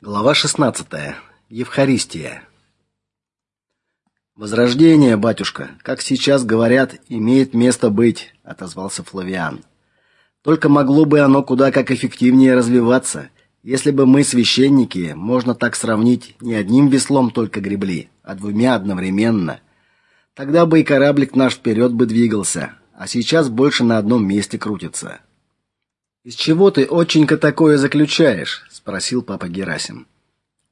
Глава 16. Евхаристия. Возрождение, батюшка, как сейчас говорят, имеет место быть, отозвался Флавиан. Только могло бы оно куда как эффективнее развиваться, если бы мы священники, можно так сравнить, не одним веслом только гребли, а двумя одновременно. Тогда бы и кораблик наш вперед бы двигался, а сейчас больше на одном месте крутится. Из чего ты оченько такое заключаешь? спросил папа Герасим.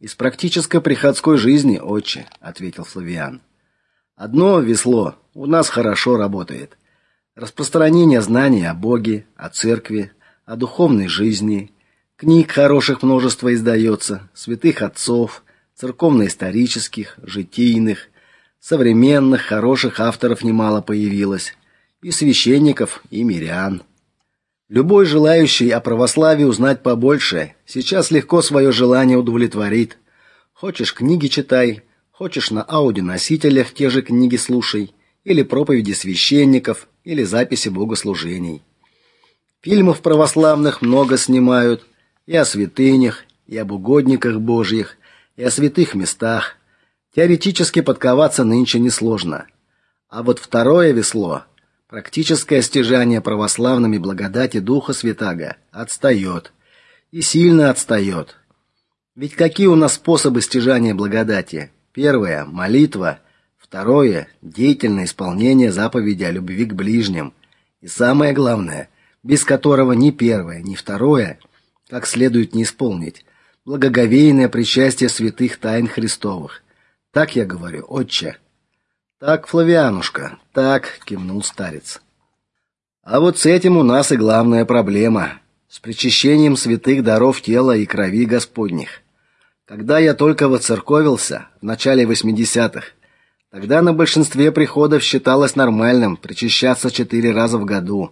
Из практической приходской жизни, отче, ответил Флавиан. Одно весло у нас хорошо работает. Распространение знаний о Боге, о церкви, о духовной жизни. Книг хороших множество издается, святых отцов, церковно-исторических, житийных, современных хороших авторов немало появилось, и священников, и мирян. Любой желающий о православии узнать побольше, сейчас легко свое желание удовлетворит. Хочешь книги читай, хочешь на аудионосителях те же книги слушай, или проповеди священников, или записи богослужений. Фильмов православных много снимают, и о святынях, и об угодниках Божьих, и о святых местах. Теоретически подковаться нынче несложно. А вот второе весло Практическое стяжание православными благодати Духа Святаго отстает и сильно отстает. Ведь какие у нас способы стяжания благодати? Первое молитва, второе деятельное исполнение заповеди о любви к ближним, и самое главное, без которого ни первое, ни второе как следует не исполнить благоговейное причастие святых тайн Христовых. Так я говорю, Отче. Так, Флавианушка, так, кивнул старец. А вот с этим у нас и главная проблема с причащением святых даров тела и крови Господних. Когда я только воцерковился в начале 80-х, тогда на большинстве приходов считалось нормальным причащаться четыре раза в году.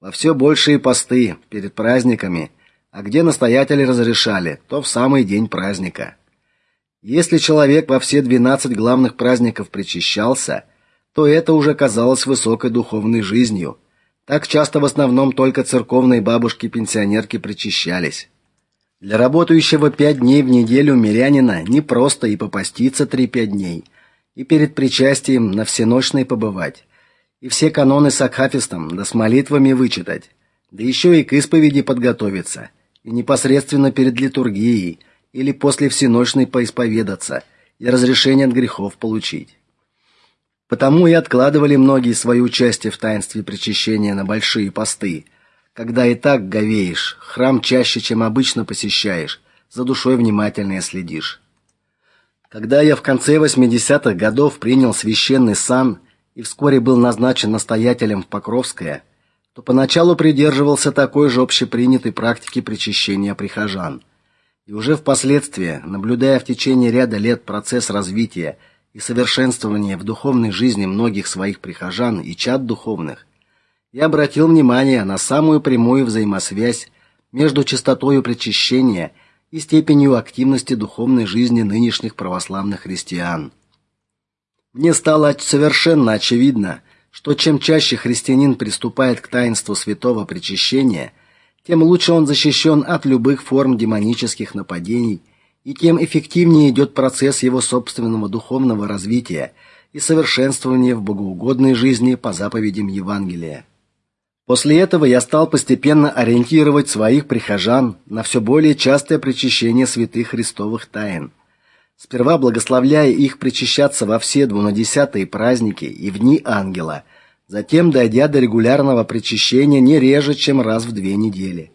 Во все большие посты перед праздниками, а где настоятели разрешали, то в самый день праздника. Если человек во все 12 главных праздников причащался, то это уже казалось высокой духовной жизнью. Так часто в основном только церковные бабушки-пенсионерки причащались. Для работающего пять дней в неделю мирянина не просто и попаститься три-пять дней, и перед причастием на всеночной побывать, и все каноны с акафистом да с молитвами вычитать, да еще и к исповеди подготовиться, и непосредственно перед литургией – или после всеночной поисповедаться и разрешение от грехов получить. Потому и откладывали многие свое участие в таинстве причащения на большие посты, когда и так говеешь, храм чаще, чем обычно посещаешь, за душой внимательнее следишь. Когда я в конце 80-х годов принял священный сан и вскоре был назначен настоятелем в Покровское, то поначалу придерживался такой же общепринятой практики причащения прихожан – и уже впоследствии, наблюдая в течение ряда лет процесс развития и совершенствования в духовной жизни многих своих прихожан и чад духовных, я обратил внимание на самую прямую взаимосвязь между частотой причащения и степенью активности духовной жизни нынешних православных христиан. Мне стало совершенно очевидно, что чем чаще христианин приступает к таинству святого причащения – тем лучше он защищен от любых форм демонических нападений, и тем эффективнее идет процесс его собственного духовного развития и совершенствования в богоугодной жизни по заповедям Евангелия. После этого я стал постепенно ориентировать своих прихожан на все более частое причащение святых христовых тайн. Сперва благословляя их причащаться во все двунадесятые праздники и в дни ангела – затем дойдя до регулярного причащения не реже, чем раз в две недели.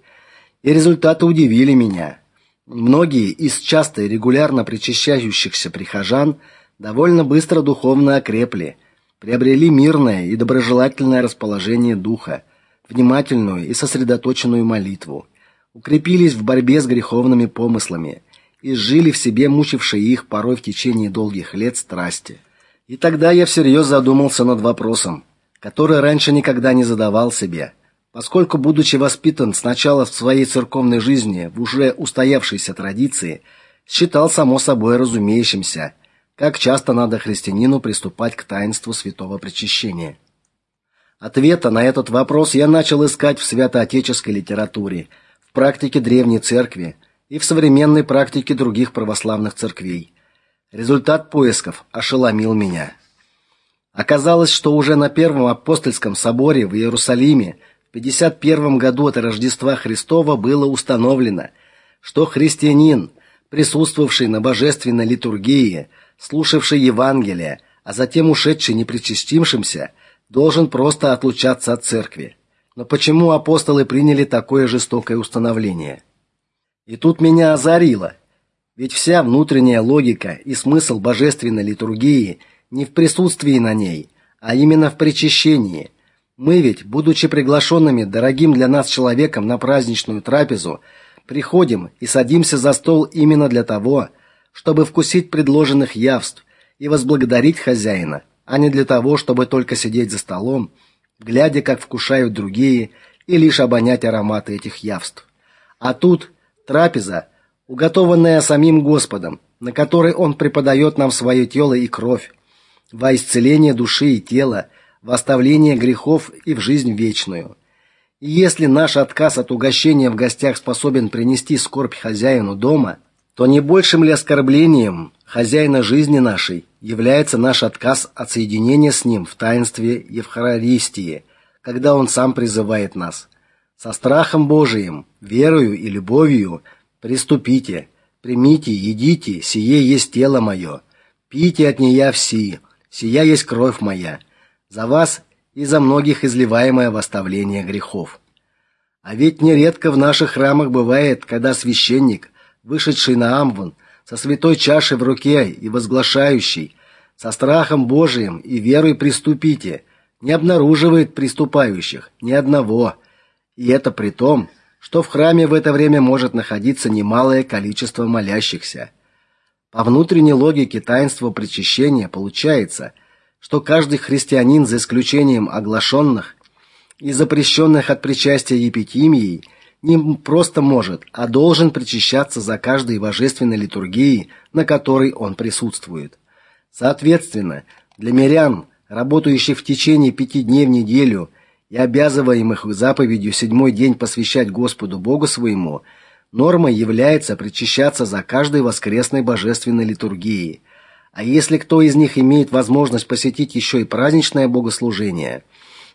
И результаты удивили меня. Многие из часто и регулярно причащающихся прихожан довольно быстро духовно окрепли, приобрели мирное и доброжелательное расположение духа, внимательную и сосредоточенную молитву, укрепились в борьбе с греховными помыслами и жили в себе мучившие их порой в течение долгих лет страсти. И тогда я всерьез задумался над вопросом, который раньше никогда не задавал себе, поскольку будучи воспитан сначала в своей церковной жизни в уже устоявшейся традиции, считал само собой разумеющимся, как часто надо христианину приступать к таинству святого причащения. Ответа на этот вопрос я начал искать в святоотеческой литературе, в практике древней церкви и в современной практике других православных церквей. Результат поисков ошеломил меня. Оказалось, что уже на Первом апостольском соборе в Иерусалиме в 51 году от Рождества Христова было установлено, что христианин, присутствовавший на божественной литургии, слушавший Евангелие, а затем ушедший непричастившимся, должен просто отлучаться от церкви. Но почему апостолы приняли такое жестокое установление? И тут меня озарило. Ведь вся внутренняя логика и смысл божественной литургии не в присутствии на ней, а именно в причащении. Мы ведь, будучи приглашенными дорогим для нас человеком на праздничную трапезу, приходим и садимся за стол именно для того, чтобы вкусить предложенных явств и возблагодарить хозяина, а не для того, чтобы только сидеть за столом, глядя, как вкушают другие, и лишь обонять ароматы этих явств. А тут трапеза, уготованная самим Господом, на которой он преподает нам свое тело и кровь, во исцеление души и тела, в оставление грехов и в жизнь вечную. И если наш отказ от угощения в гостях способен принести скорбь хозяину дома, то не большим ли оскорблением хозяина жизни нашей является наш отказ от соединения с ним в таинстве Евхаристии, когда он сам призывает нас: со страхом Божиим, верою и любовью приступите, примите, едите, сие есть тело мое. Пейте от нея все, сия есть кровь моя, за вас и за многих изливаемая в оставление грехов. А ведь нередко в наших храмах бывает, когда священник, вышедший на амвон, со святой чашей в руке и возглашающий со страхом Божиим и верой приступите, не обнаруживает приступающих ни одного. И это при том, что в храме в это время может находиться немалое количество молящихся. По внутренней логике таинства причащения получается, что каждый христианин за исключением оглашенных и запрещенных от причастия епитимией не просто может, а должен причащаться за каждой божественной литургией, на которой он присутствует. Соответственно, для мирян, работающих в течение пяти дней в неделю и обязываемых заповедью седьмой день посвящать Господу Богу своему, нормой является причащаться за каждой воскресной божественной литургией. А если кто из них имеет возможность посетить еще и праздничное богослужение,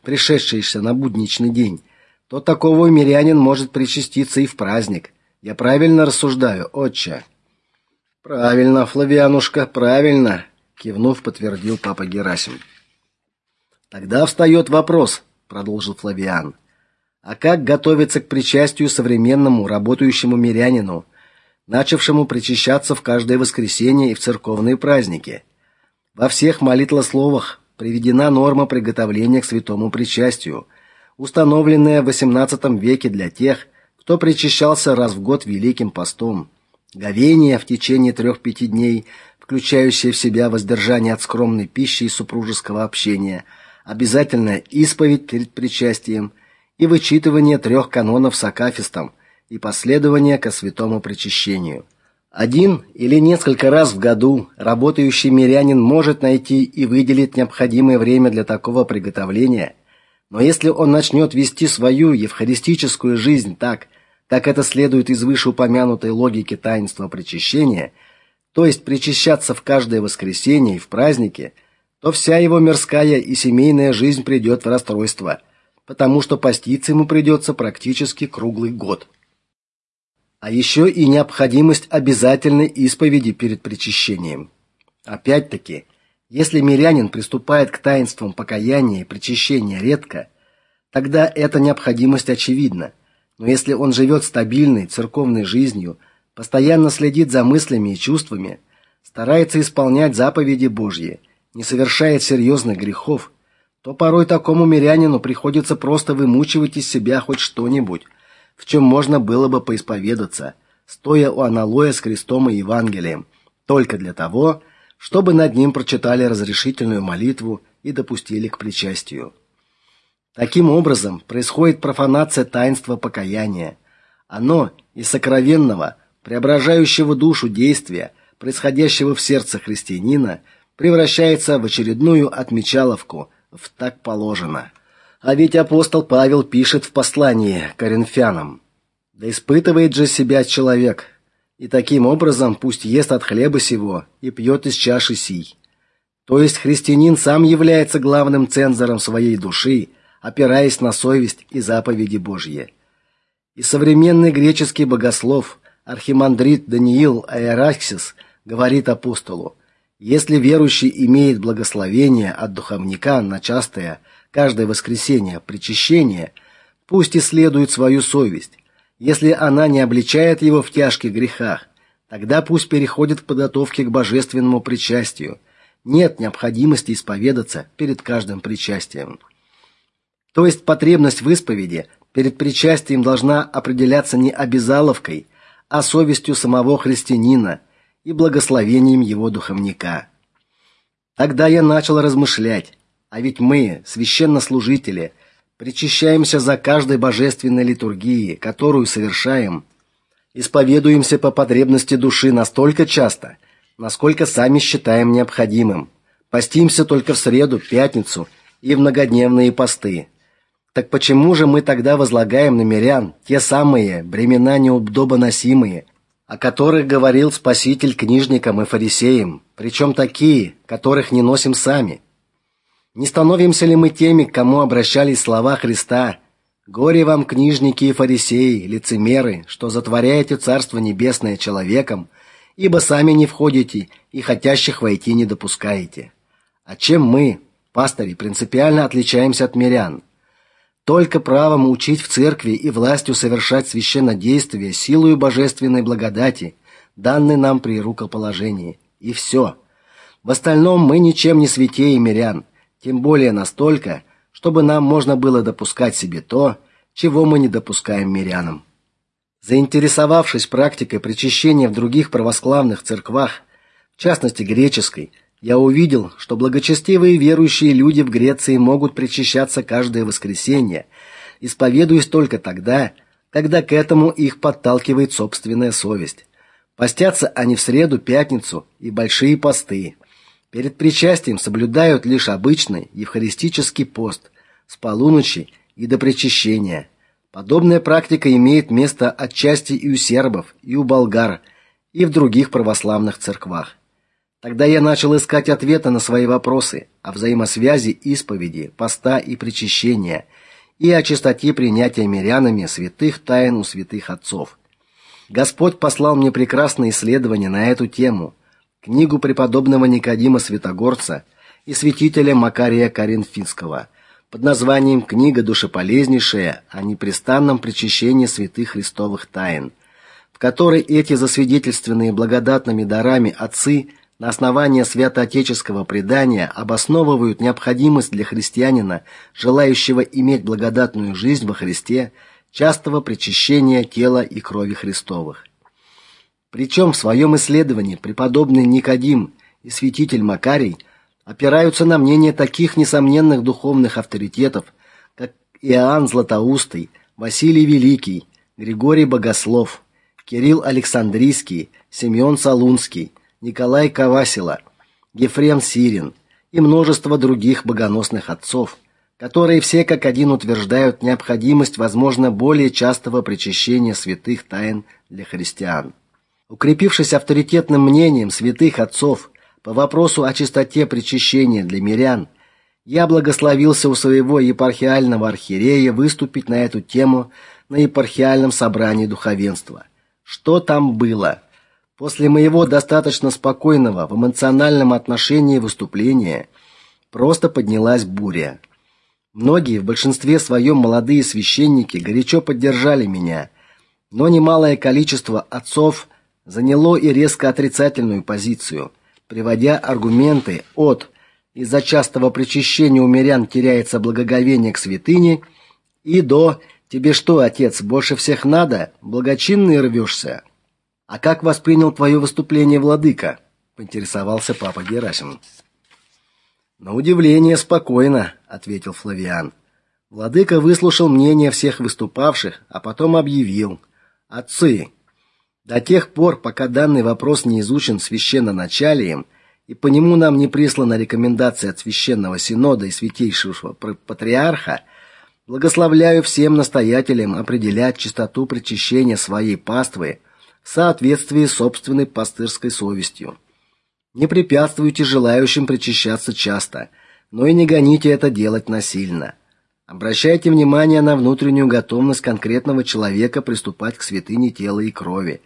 пришедшееся на будничный день, то такого мирянин может причаститься и в праздник. Я правильно рассуждаю, отче? Правильно, Флавианушка, правильно, кивнув, подтвердил папа Герасим. Тогда встает вопрос, продолжил Флавиан. А как готовиться к причастию современному работающему мирянину, начавшему причащаться в каждое воскресенье и в церковные праздники? Во всех молитвословах приведена норма приготовления к святому причастию, установленная в XVIII веке для тех, кто причащался раз в год великим постом. Говение в течение трех-пяти дней, включающее в себя воздержание от скромной пищи и супружеского общения – обязательная исповедь перед причастием и вычитывание трех канонов с акафистом и последование ко святому причащению. Один или несколько раз в году работающий мирянин может найти и выделить необходимое время для такого приготовления, но если он начнет вести свою евхаристическую жизнь так, как это следует из вышеупомянутой логики таинства причащения, то есть причащаться в каждое воскресенье и в праздники – то вся его мирская и семейная жизнь придет в расстройство, потому что поститься ему придется практически круглый год. А еще и необходимость обязательной исповеди перед причащением. Опять-таки, если мирянин приступает к таинствам покаяния и причащения редко, тогда эта необходимость очевидна. Но если он живет стабильной церковной жизнью, постоянно следит за мыслями и чувствами, старается исполнять заповеди Божьи, не совершает серьезных грехов, то порой такому мирянину приходится просто вымучивать из себя хоть что-нибудь, в чем можно было бы поисповедаться, стоя у аналоя с крестом и Евангелием, только для того, чтобы над ним прочитали разрешительную молитву и допустили к причастию. Таким образом происходит профанация таинства покаяния. Оно из сокровенного, преображающего душу действия, происходящего в сердце христианина, превращается в очередную отмечаловку, в так положено. А ведь апостол Павел пишет в послании коринфянам: "Да испытывает же себя человек, и таким образом пусть ест от хлеба сего и пьет из чаши сей. То есть христианин сам является главным цензором своей души, опираясь на совесть и заповеди Божьи. И современный греческий богослов архимандрит Даниил Аэраксис говорит апостолу: если верующий имеет благословение от духовника на частое каждое воскресенье причащение, пусть исследует свою совесть. Если она не обличает его в тяжких грехах, тогда пусть переходит к подготовке к божественному причастию – нет необходимости исповедаться перед каждым причастием. То есть потребность в исповеди перед причастием должна определяться не обязаловкой, а совестью самого христианина и благословением его духовника. Тогда я начал размышлять, а ведь мы, священнослужители, причащаемся за каждой божественной литургией, которую совершаем, исповедуемся по потребности души настолько часто, насколько сами считаем необходимым. Постимся только в среду, пятницу и в многодневные посты. Так почему же мы тогда возлагаем на мирян те самые бремена неудобоносимые, о которых говорил Спаситель книжникам и фарисеям, причем такие, которых не носим сами? Не становимся ли мы теми, к кому обращались слова Христа: "Горе вам, книжники и фарисеи, лицемеры, что затворяете Царство небесное человеком, ибо сами не входите и хотящих войти не допускаете. А чем мы, пастыри, принципиально отличаемся от мирян? Только правом учить в церкви и властью совершать священнодействие силою божественной благодати, данной нам при рукоположении. И все. В остальном мы ничем не святее мирян, тем более настолько, чтобы нам можно было допускать себе то, чего мы не допускаем мирянам. Заинтересовавшись практикой причащения в других православных церквах, в частности греческой, я увидел, что благочестивые верующие люди в Греции могут причащаться каждое воскресенье, исповедуясь только тогда, когда к этому их подталкивает собственная совесть. Постятся они в среду, пятницу и большие посты. Перед причастием соблюдают лишь обычный евхаристический пост с полуночи и до причащения. Подобная практика имеет место отчасти и у сербов, и у болгар, и в других православных церквах. Тогда я начал искать ответы на свои вопросы о взаимосвязи исповеди, поста и причащения и о чистоте принятия мирянами святых тайн у святых отцов. Господь послал мне прекрасное исследование на эту тему, книгу преподобного Никодима Святогорца и святителя Макария Коринфянского – под названием «Книга душеполезнейшая о непрестанном причащении святых христовых тайн», в которой эти засвидетельственные благодатными дарами отцы на основании святоотеческого предания обосновывают необходимость для христианина, желающего иметь благодатную жизнь во Христе, частого причащения тела и крови Христовых. Причем в своем исследовании преподобный Никодим и святитель Макарий – опираются на мнение таких несомненных духовных авторитетов, как Иоанн Златоустый, Василий Великий, Григорий Богослов, Кирилл Александрийский, Семен Солунский, Николай Кавасила, Ефрем Сирин и множество других богоносных отцов, которые все как один утверждают необходимость, возможно, более частого причащения святых тайн для христиан. Укрепившись авторитетным мнением святых отцов по вопросу о чистоте причащения для мирян я благословился у своего епархиального архиерея выступить на эту тему на епархиальном собрании духовенства. Что там было? После моего достаточно спокойного в эмоциональном отношении выступления просто поднялась буря. Многие, в большинстве своем молодые священники, горячо поддержали меня, но немалое количество отцов заняло и резко отрицательную позицию – приводя аргументы от из-за частого причащения у мирян теряется благоговение к святыне и до тебе что, отец, больше всех надо, благочинный рвешься?» А как воспринял твое выступление владыка? поинтересовался папа Герасим. На удивление спокойно, ответил Флавиан. Владыка выслушал мнение всех выступавших, а потом объявил: "Отцы, до тех пор, пока данный вопрос не изучен священноначалием и по нему нам не прислана рекомендация от священного синода и святейшего патриарха, благословляю всем настоятелям определять чистоту причащения своей паствы соответствии собственной пастырской совестью. Не препятствуйте желающим причащаться часто, но и не гоните это делать насильно. Обращайте внимание на внутреннюю готовность конкретного человека приступать к святыне тела и крови,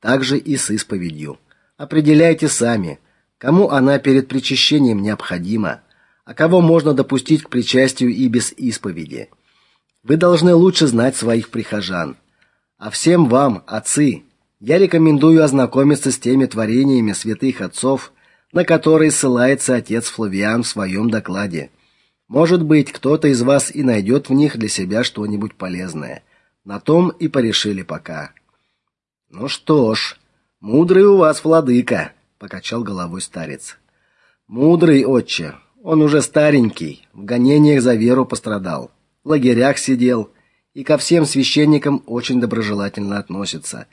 также и с исповедью. Определяйте сами, кому она перед причащением необходима, а кого можно допустить к причастию и без исповеди. Вы должны лучше знать своих прихожан. А всем вам, отцы, я рекомендую ознакомиться с теми творениями святых отцов, на которые ссылается отец Флавиан в своем докладе. Может быть, кто-то из вас и найдет в них для себя что-нибудь полезное. На том и порешили пока. Ну что ж, мудрый у вас владыка, покачал головой старец. Мудрый отче. Он уже старенький, в гонениях за веру пострадал, в лагерях сидел и ко всем священникам очень доброжелательно относится.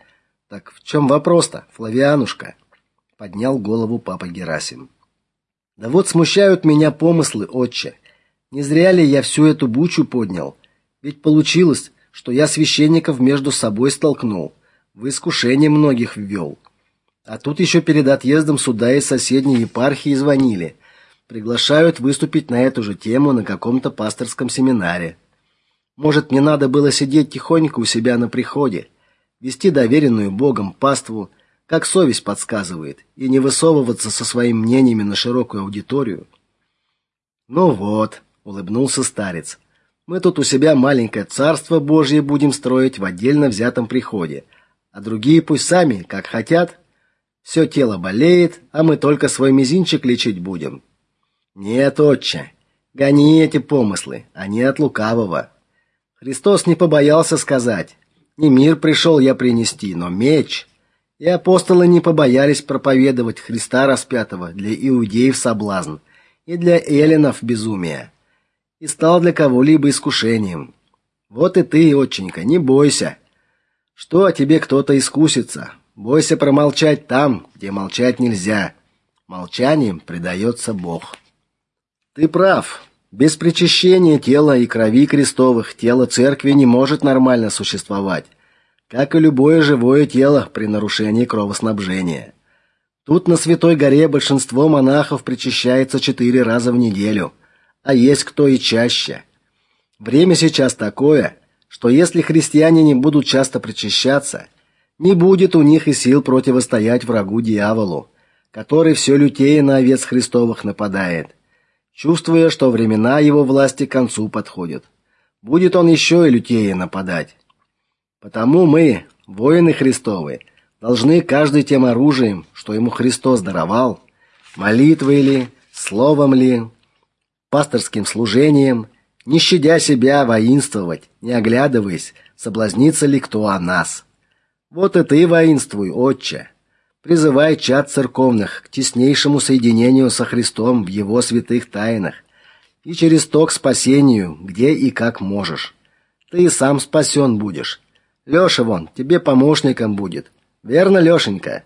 Так в чем вопрос-то, Флавианушка? поднял голову папа Герасим. Да вот смущают меня помыслы, отче. Не зря ли я всю эту бучу поднял? Ведь получилось, что я священников между собой столкнул, в искушение многих ввел. А тут еще перед отъездом сюда из соседней епархии звонили. Приглашают выступить на эту же тему на каком-то пасторском семинаре. Может, мне надо было сидеть тихонько у себя на приходе, вести доверенную Богом паству, как совесть подсказывает, и не высовываться со своими мнениями на широкую аудиторию. Ну вот, улыбнулся старец. Мы тут у себя маленькое царство Божье будем строить в отдельно взятом приходе, а другие пусть сами, как хотят. Все тело болеет, а мы только свой мизинчик лечить будем. Нет, отче, гони эти помыслы, они от лукавого. Христос не побоялся сказать: "Не мир пришел я принести, но меч". И апостолы не побоялись проповедовать Христа распятого для иудеев соблазн и для эллинов безумие и стал для кого-либо искушением. Вот и ты, отченька, не бойся. Что о тебе кто-то искусится? Бойся промолчать там, где молчать нельзя. Молчанием предается Бог. Ты прав. Без причащения тела и крови крестовых тело церкви не может нормально существовать, как и любое живое тело при нарушении кровоснабжения. Тут на Святой горе большинство монахов причащается четыре раза в неделю – а есть кто и чаще. Время сейчас такое, что если христиане не будут часто причащаться, не будет у них и сил противостоять врагу дьяволу, который все лютее на овец Христовых нападает, чувствуя, что времена его власти к концу подходят. Будет он еще и лютее нападать. Потому мы, воины Христовы, должны каждый тем оружием, что ему Христос даровал, молитвой ли, словом ли, пасторским служением, не щадя себя воинствовать, не оглядываясь, соблазнится ли кто о нас. Вот и ты воинствуй, отче. Призывай чад церковных к теснейшему соединению со Христом в его святых тайнах и через то к спасению, где и как можешь. Ты и сам спасен будешь. Лёша вон тебе помощником будет. Верно, Лёшенька?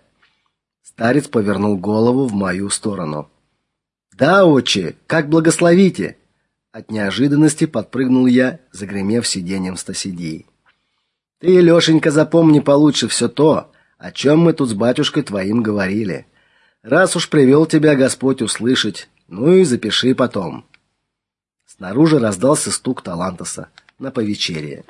Старец повернул голову в мою сторону. Да, отче, как благословите. От неожиданности подпрыгнул я, загремев сиденьем стасидии. Ты, Лёшенька, запомни получше все то, о чем мы тут с батюшкой твоим говорили. Раз уж привел тебя Господь услышать, ну и запиши потом. Снаружи раздался стук Талантоса на повечерие.